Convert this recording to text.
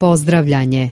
Pozdravljanje.